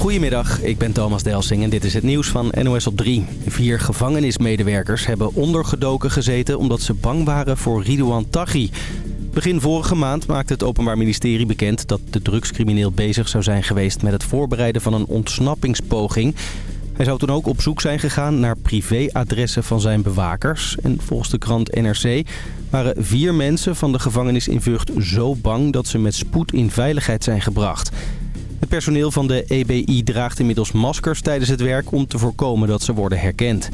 Goedemiddag, ik ben Thomas Delsing en dit is het nieuws van NOS op 3. Vier gevangenismedewerkers hebben ondergedoken gezeten omdat ze bang waren voor Ridouan Taghi. Begin vorige maand maakte het Openbaar Ministerie bekend dat de drugscrimineel bezig zou zijn geweest met het voorbereiden van een ontsnappingspoging. Hij zou toen ook op zoek zijn gegaan naar privéadressen van zijn bewakers. En volgens de krant NRC waren vier mensen van de gevangenis in zo bang dat ze met spoed in veiligheid zijn gebracht. Het personeel van de EBI draagt inmiddels maskers tijdens het werk om te voorkomen dat ze worden herkend.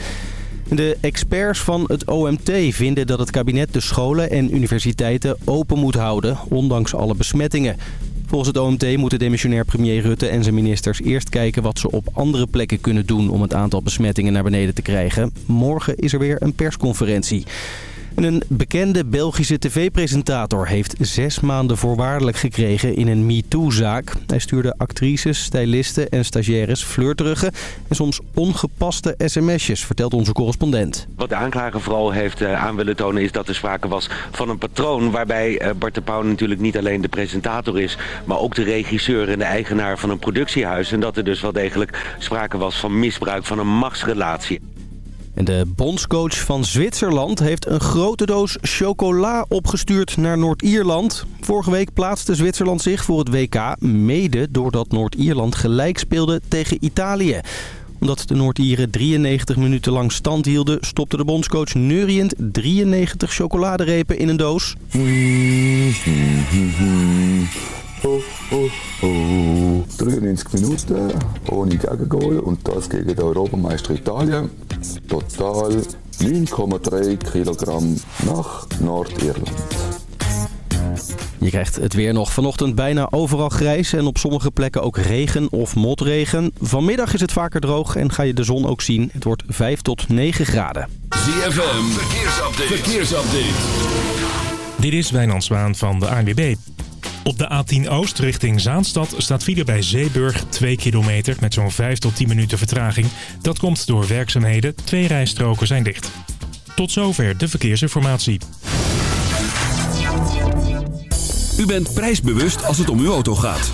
De experts van het OMT vinden dat het kabinet de scholen en universiteiten open moet houden, ondanks alle besmettingen. Volgens het OMT moeten demissionair premier Rutte en zijn ministers eerst kijken wat ze op andere plekken kunnen doen om het aantal besmettingen naar beneden te krijgen. Morgen is er weer een persconferentie. En een bekende Belgische tv-presentator heeft zes maanden voorwaardelijk gekregen in een MeToo-zaak. Hij stuurde actrices, stylisten en stagiaires flirterige en soms ongepaste sms'jes, vertelt onze correspondent. Wat de aanklager vooral heeft eh, aan willen tonen is dat er sprake was van een patroon... waarbij eh, Bart de Pauw natuurlijk niet alleen de presentator is... maar ook de regisseur en de eigenaar van een productiehuis. En dat er dus wel degelijk sprake was van misbruik van een machtsrelatie. En de bondscoach van Zwitserland heeft een grote doos chocola opgestuurd naar Noord-Ierland. Vorige week plaatste Zwitserland zich voor het WK, mede doordat Noord-Ierland gelijk speelde tegen Italië omdat de Noord-Ieren 93 minuten lang stand hielden... stopte de bondscoach neuriënd 93 chocoladerepen in een doos. Oh, oh, oh. 93 Minuten ohne Gegengoal und das gegen de Europameister Italien. Total 9,3 kilogram nach Noord-Ierland. Je krijgt het weer nog vanochtend bijna overal grijs en op sommige plekken ook regen of motregen. Vanmiddag is het vaker droog en ga je de zon ook zien. Het wordt 5 tot 9 graden. ZFM, verkeersupdate. verkeersupdate. Dit is Wijnand Zwaan van de ANWB. Op de A10 Oost richting Zaanstad staat file bij Zeeburg 2 kilometer met zo'n 5 tot 10 minuten vertraging. Dat komt door werkzaamheden. Twee rijstroken zijn dicht. Tot zover de verkeersinformatie. U bent prijsbewust als het om uw auto gaat.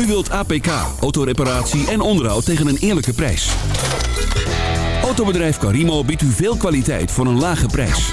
U wilt APK, autoreparatie en onderhoud tegen een eerlijke prijs. Autobedrijf Carimo biedt u veel kwaliteit voor een lage prijs.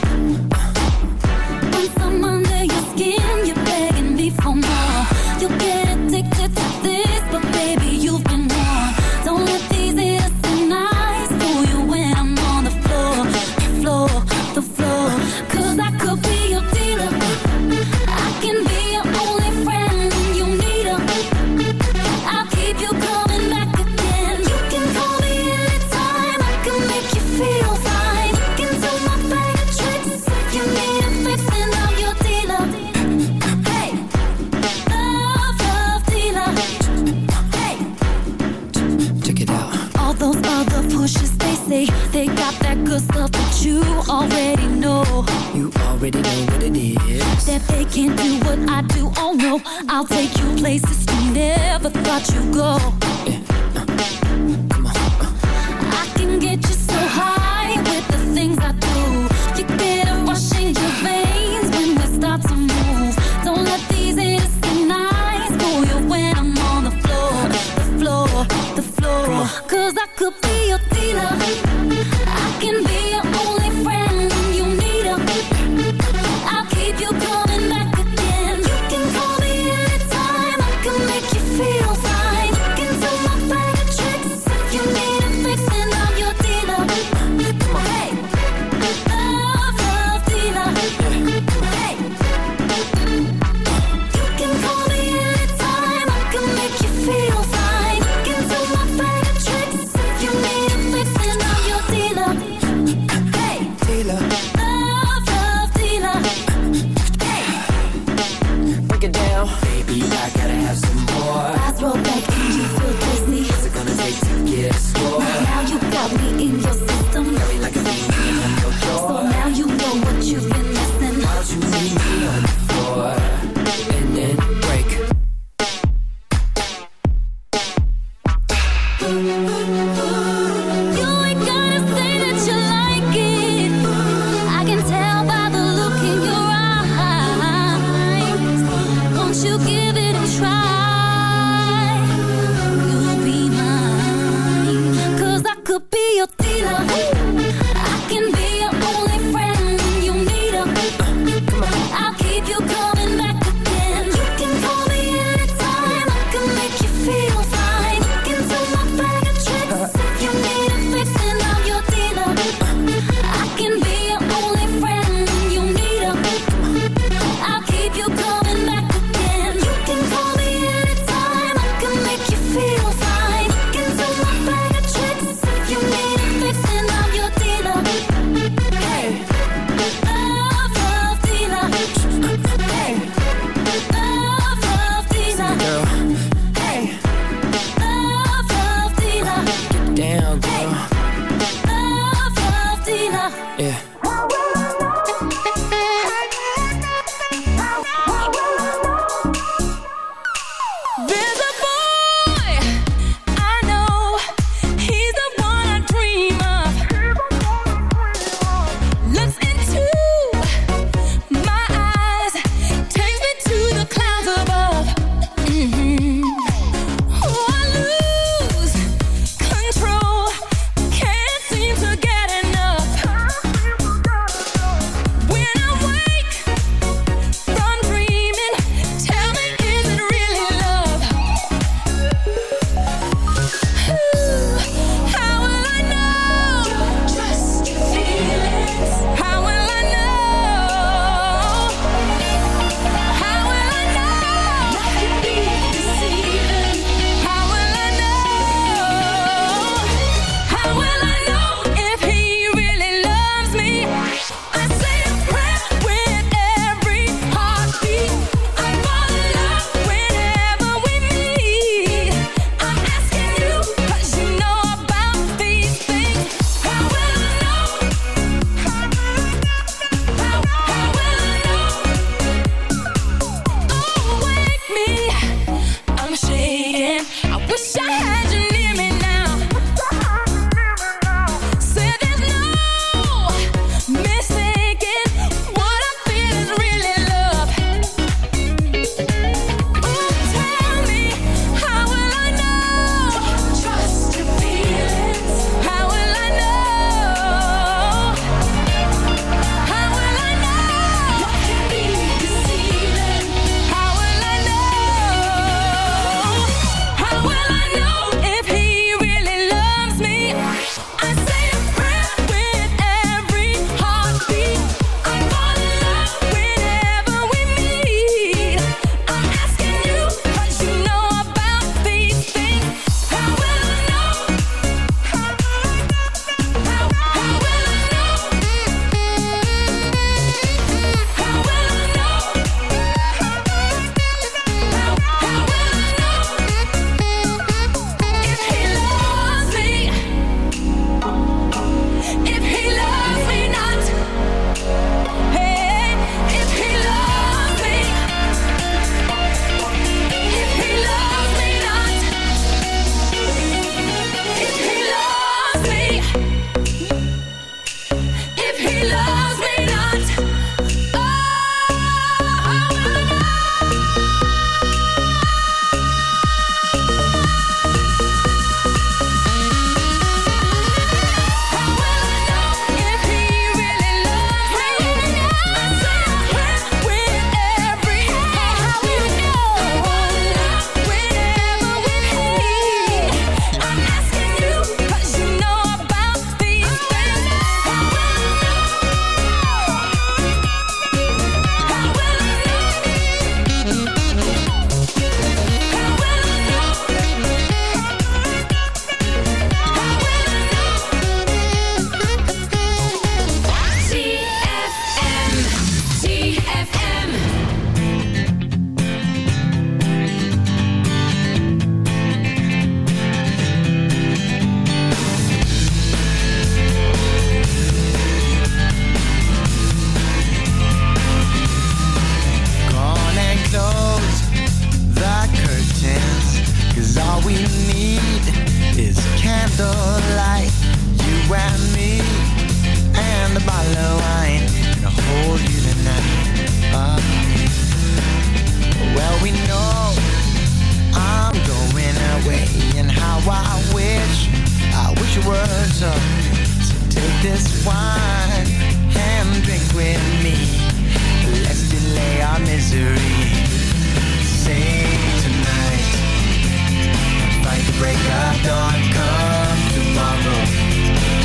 come tomorrow.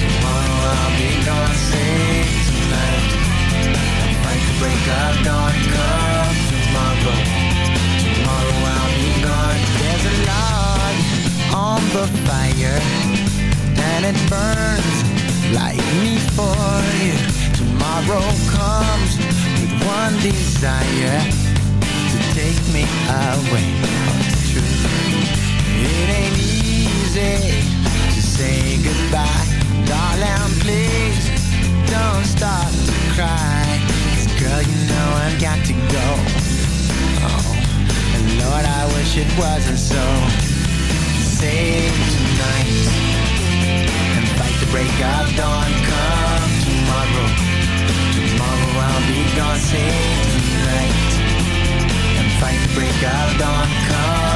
Tomorrow I'll be tonight. I Fight break come tomorrow. Tomorrow I'll be gone. There's a log on the fire And it burns like me for you. Tomorrow comes with one desire To take me away. From the truth It ain't easy to say goodbye. Darling, please don't start to cry. Cause girl, you know I've got to go. Oh, and Lord, I wish it wasn't so. Save tonight and fight the break of dawn. Come tomorrow. Tomorrow I'll be gone. Save tonight and fight the break of dawn. Come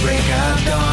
break of dawn.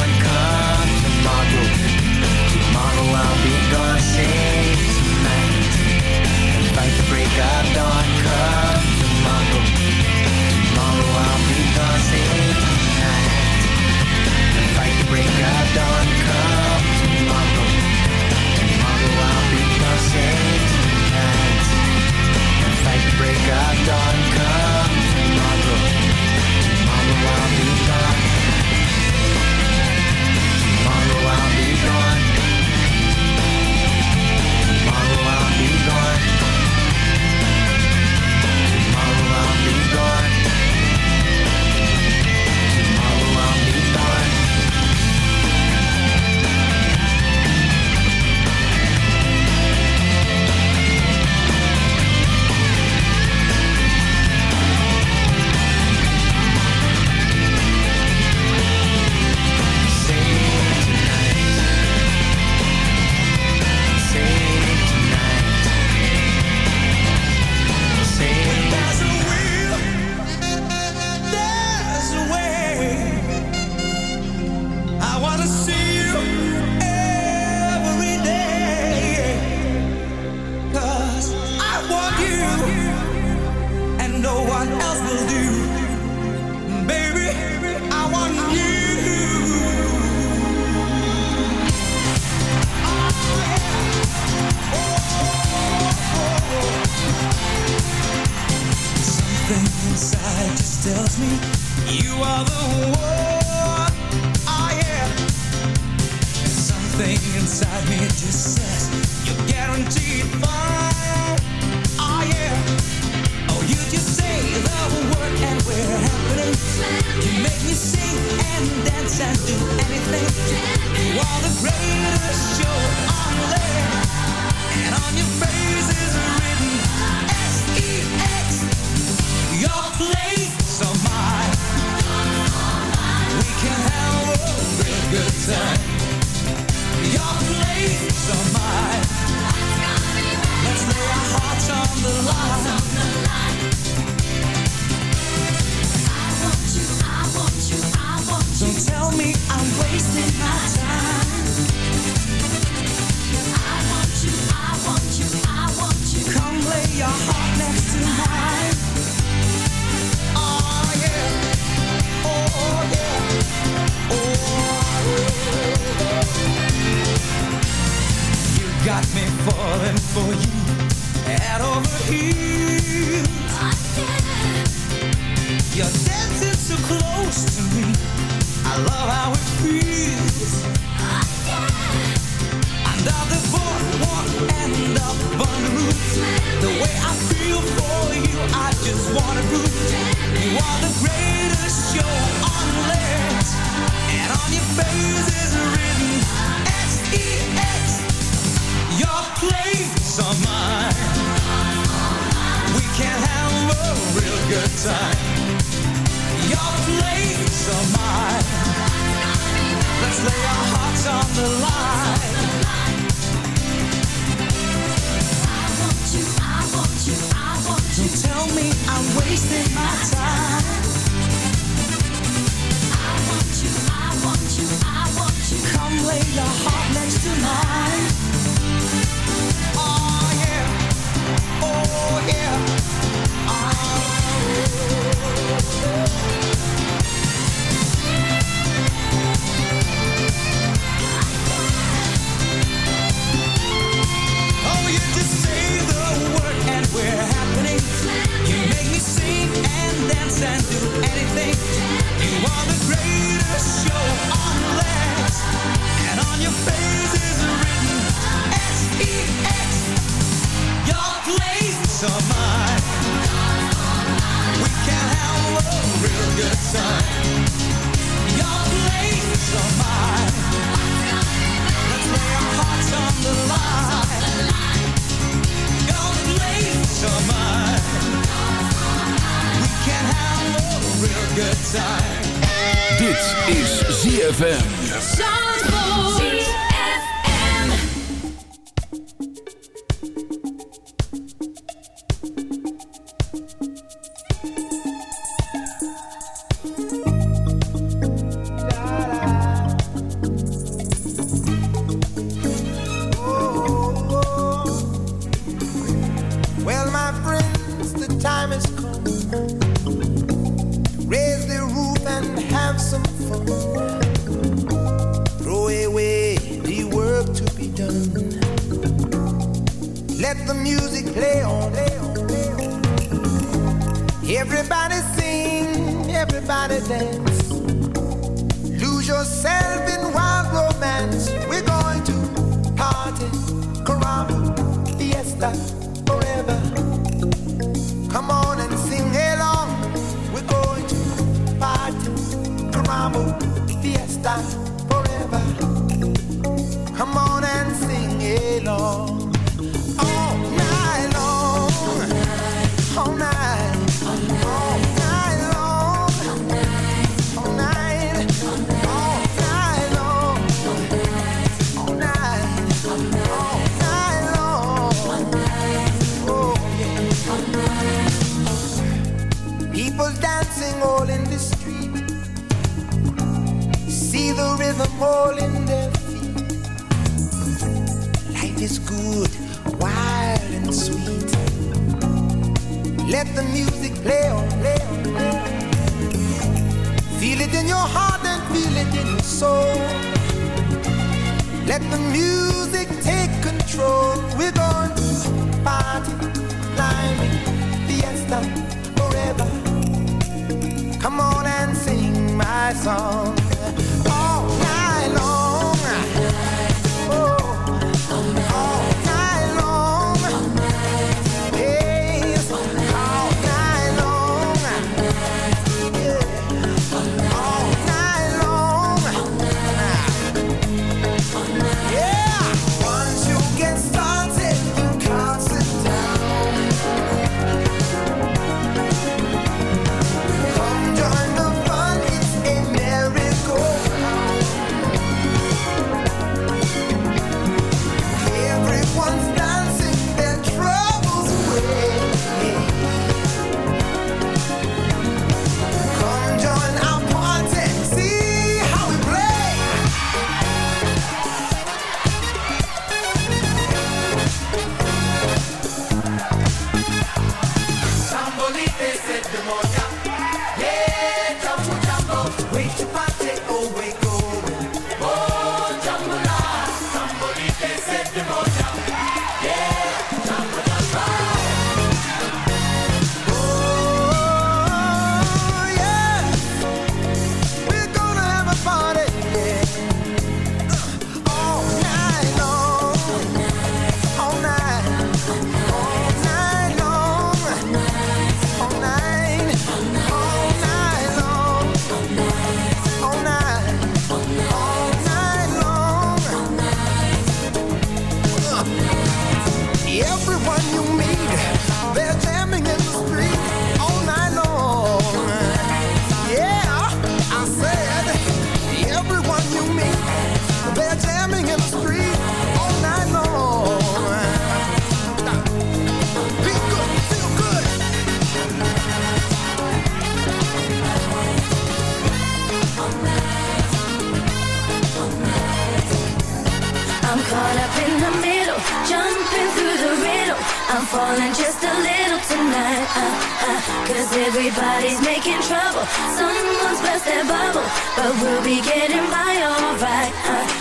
Falling just a little tonight. Uh, uh, Cause everybody's making trouble. Someone's burst their bubble, but we'll be getting by alright. Uh,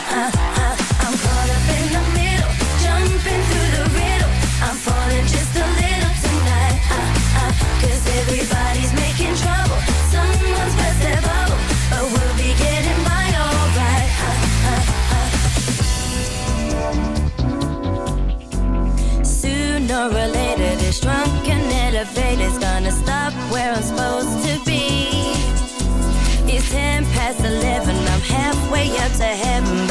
to heaven,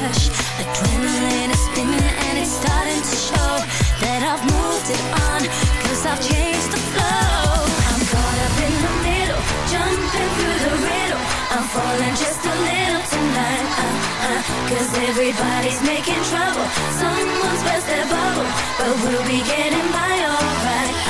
crash. Adrenaline is spinning and it's starting to show that I've moved it on. Cause I've changed the flow. I'm caught up in the middle, jumping through the riddle. I'm falling just a little tonight. Uh, uh, Cause everybody's making trouble. Someone's burst their bubble, but we'll be getting by alright.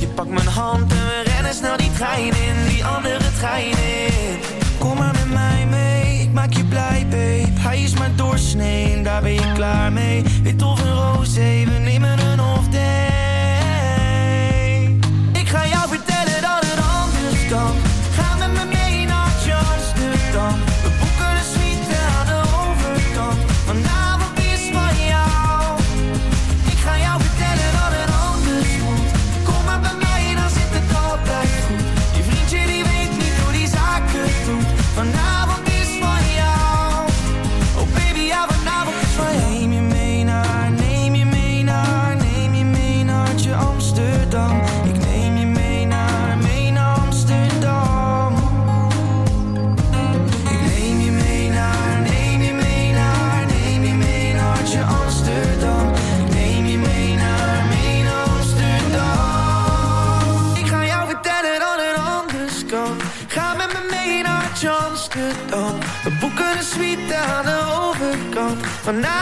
Je pakt mijn hand en we rennen snel die trein in, die andere trein in. Kom maar met mij mee, ik maak je blij, babe. Hij is maar doorsnee, daar ben je klaar mee. Wit of een roze, we nemen een day. Ik ga jou vertellen dat het anders met Vandaag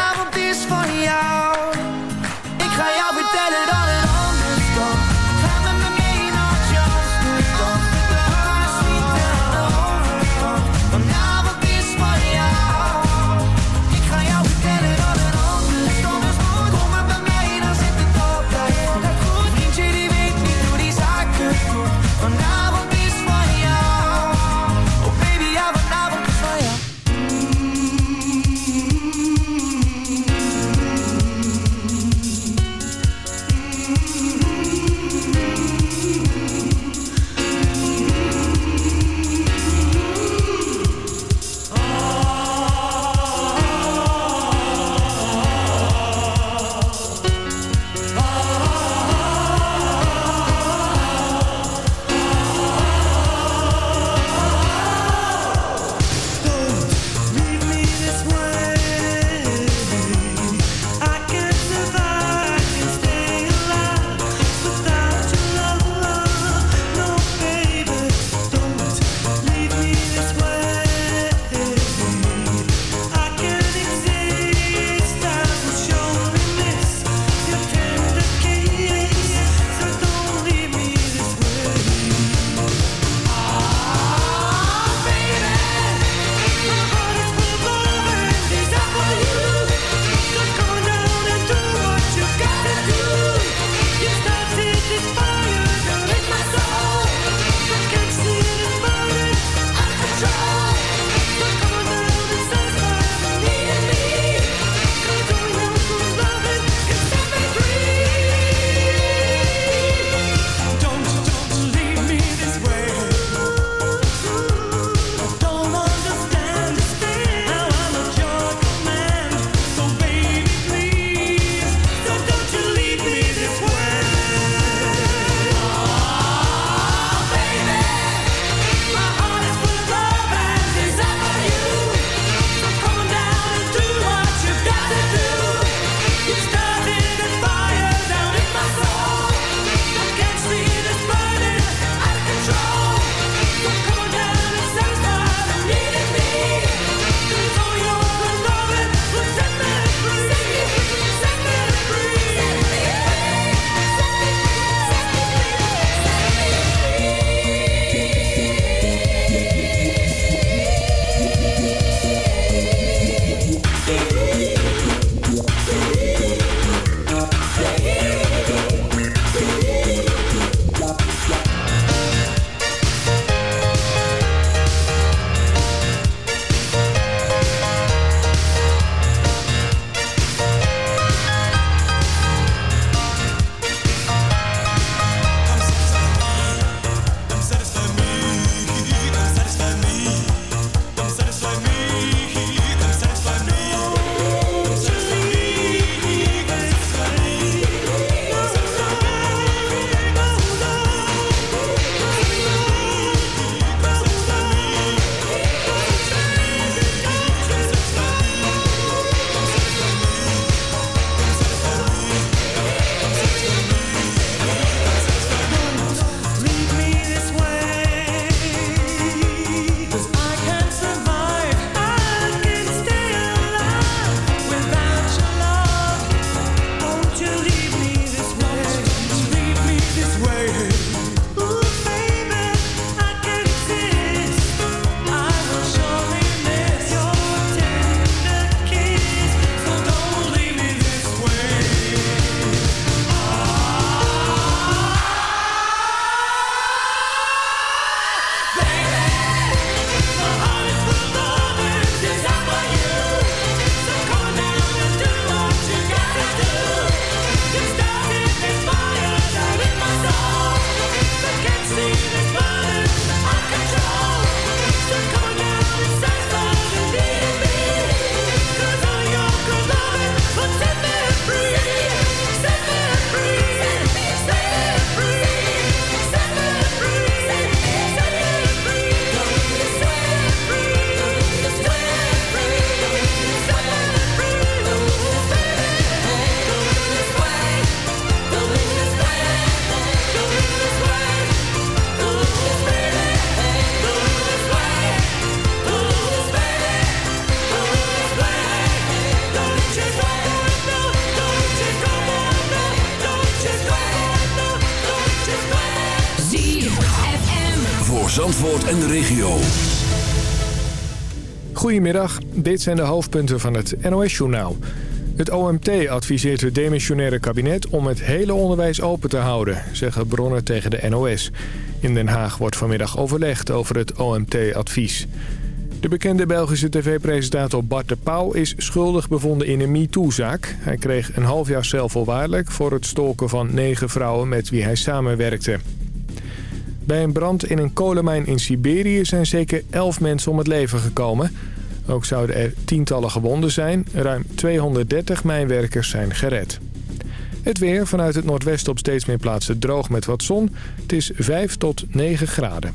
Goedemiddag, dit zijn de hoofdpunten van het NOS-journaal. Het OMT adviseert het demissionaire kabinet om het hele onderwijs open te houden, zeggen bronnen tegen de NOS. In Den Haag wordt vanmiddag overlegd over het OMT-advies. De bekende Belgische tv-presentator Bart de Pauw is schuldig bevonden in een MeToo-zaak. Hij kreeg een half jaar cel voorwaardelijk voor het stalken van negen vrouwen met wie hij samenwerkte. Bij een brand in een kolenmijn in Siberië zijn zeker elf mensen om het leven gekomen. Ook zouden er tientallen gewonden zijn. Ruim 230 mijnwerkers zijn gered. Het weer vanuit het noordwesten op steeds meer plaatsen droog met wat zon. Het is 5 tot 9 graden.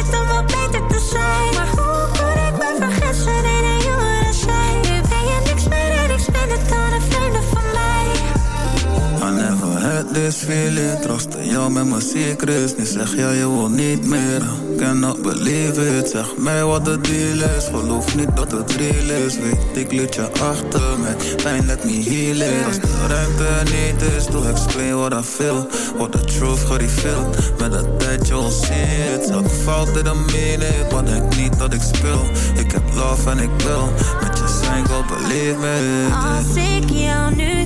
this feeling. Jou met mijn secrets. Nu zeg jij je wil niet meer. Cannot believe it. Zeg mij wat de deal is. Geloof niet dat het real is. Weet ik liet je achter Met pijn let me heal it. Als de ruimte niet is Doe explain what I feel. What the truth gereveeld Met de tijd je see it. Elke fout in een minute Maar denk niet dat ik speel. Ik heb love en ik wil Met je zijn go believe me Als ik jou nu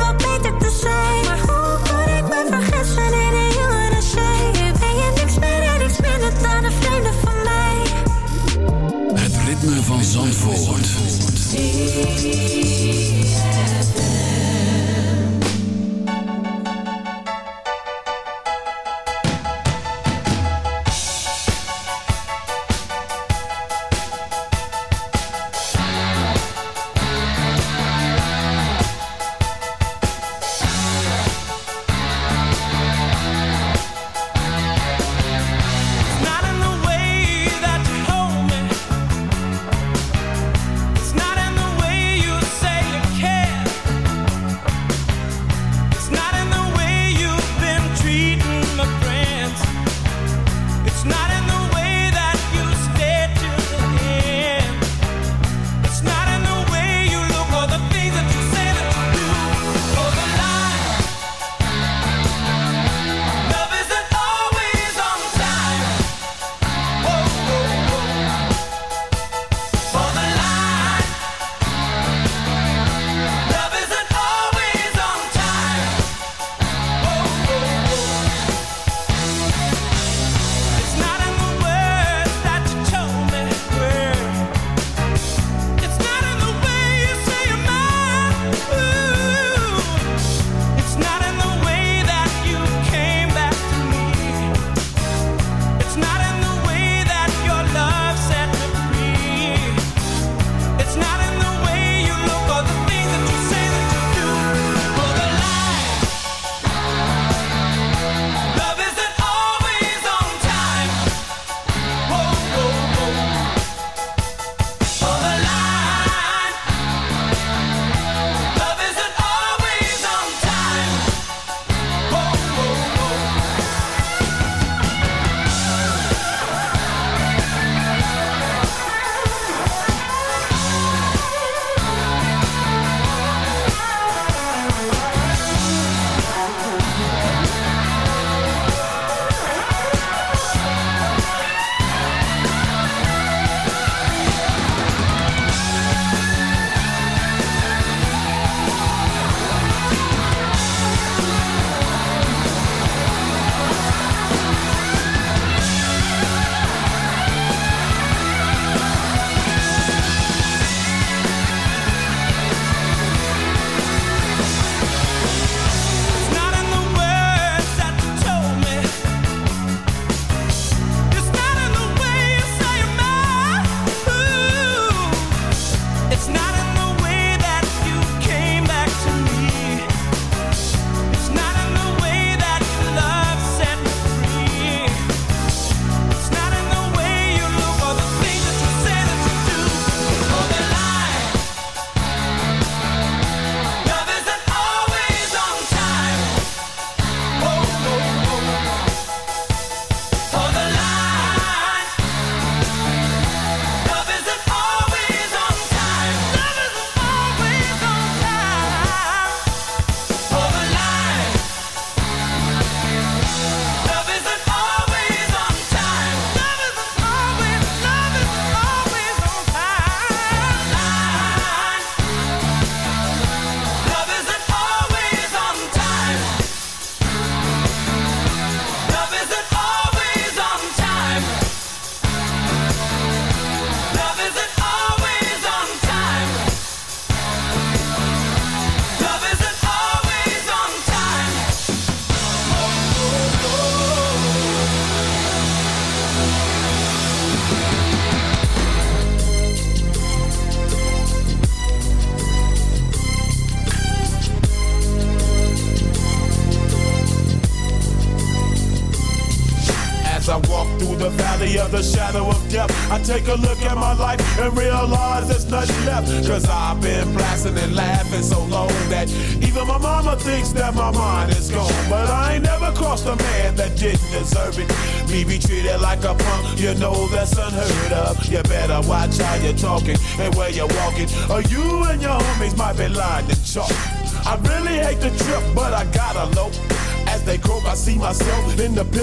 Zandvoort.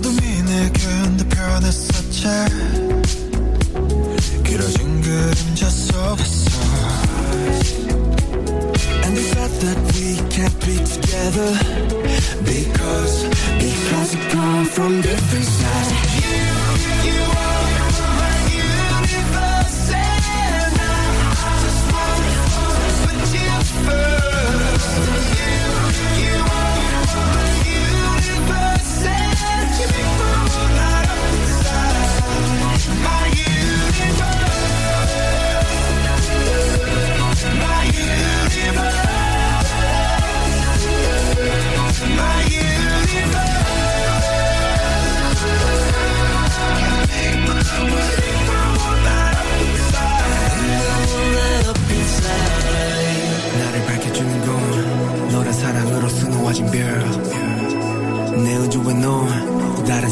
어둠이 내겐 더 변했었지 길어진 그림자 속에서 And the thought that we can't be together Because, because we come from different